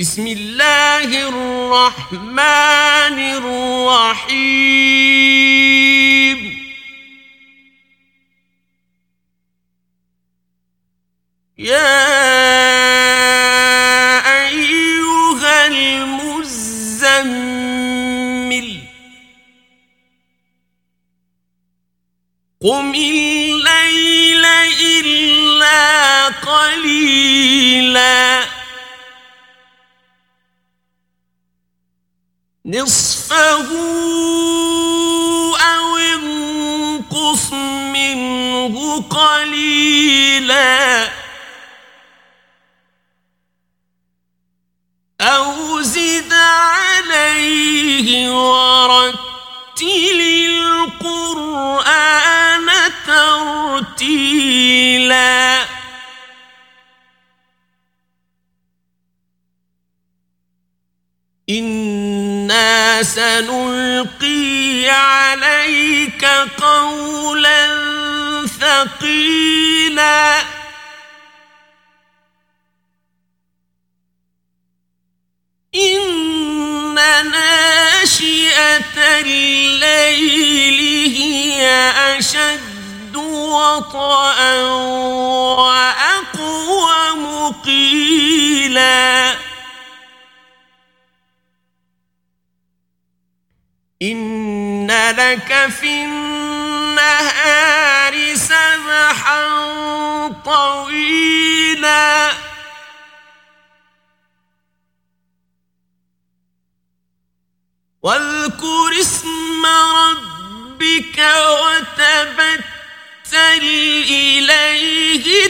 بسم اللہ الرحمن الرحیم یا أيها المزمل قم اللیل الا قليلاً نصفه أو انقص منه قليلا أو زد عليه ورتل القرآن ترتيلا إن إنا سنلقي عليك قولا ثقيلا. إن ناشئة الليل هي أشد وطأ وأقوم قيلا ان لك في النهار سبحا طويلا واذكر اسم ربك وتبتل إليه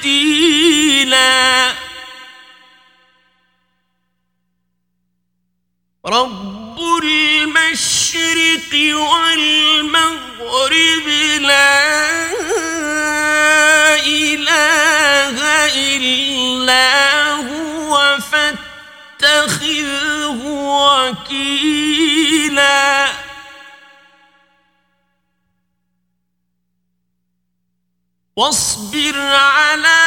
تبتيلا رب المشرق والمغرب لا إله إلا هو فاتخذه وكيلا. واصبر على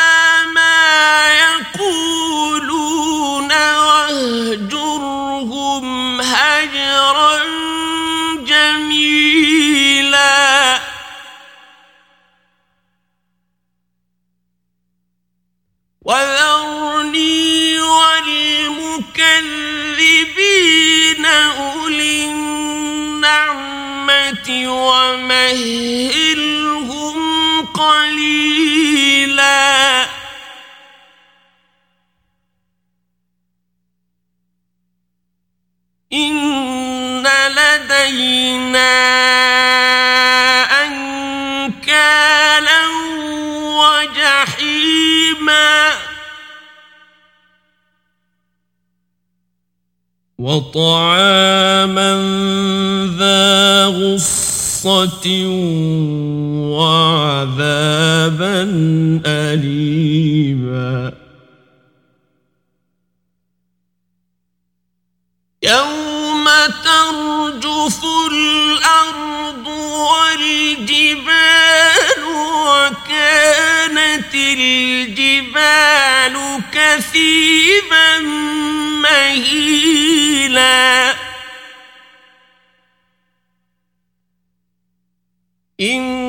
مهلهم قليلا إن لدينا أنكالا وجحيما وطعاما ذا وعذابا أليما يوم ترجف الأرض والجبال وكانت الجبال كثيبا مهيلا ان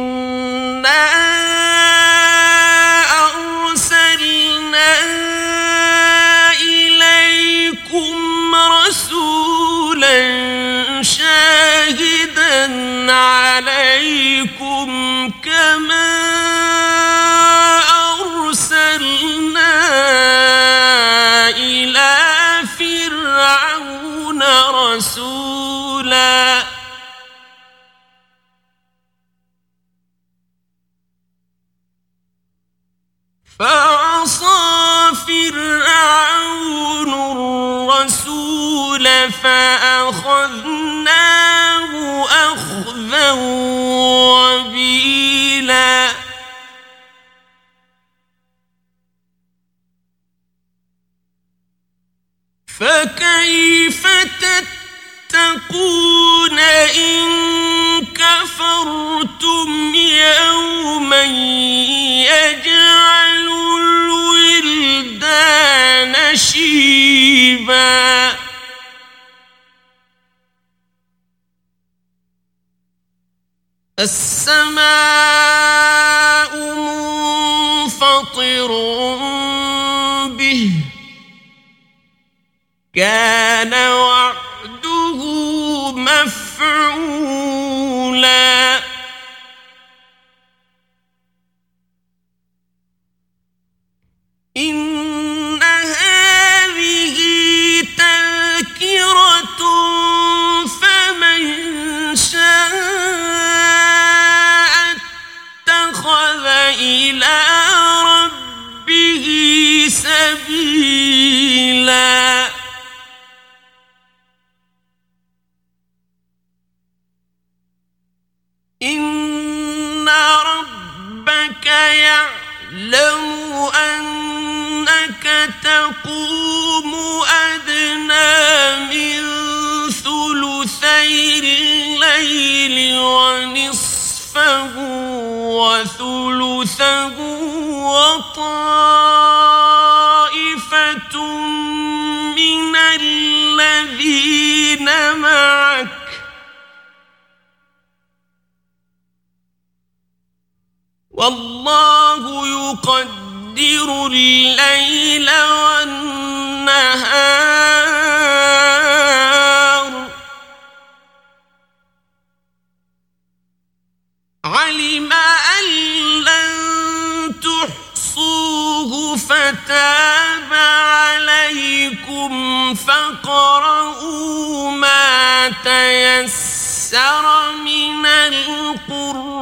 فكيف تتقون إن كفرتم يوما يجعل الولدان شيبا السماء منفطر كان وعده مفعولا. يعلم أنك تقوم أدنى من ثلثي الليل ونصفه وثلثه وطار والله يقدر الليل والنهار. علم أن لن تحصوه فتاب عليكم فقرؤوا ما تيسر من القرآن.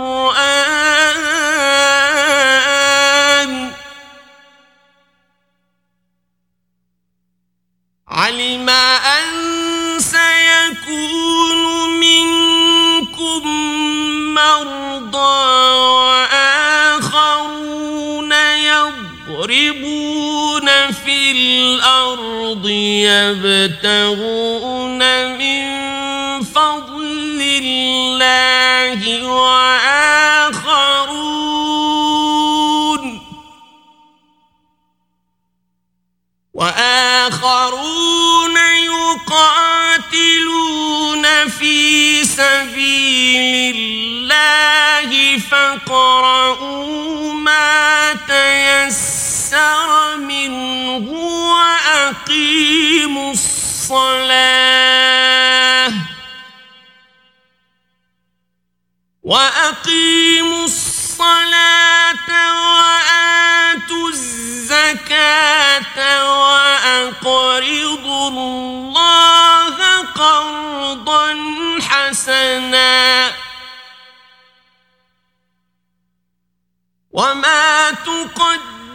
يضربون في الأرض يبتغون من فضل الله وآخرون وآخرون يقاتلون في سبيل الله فاقرؤوا ما تيسر أيسر منه وأقيموا الصلاة وأقيموا الصلاة وآتوا الزكاة وأقرضوا الله قرضا حسنا وما تقدم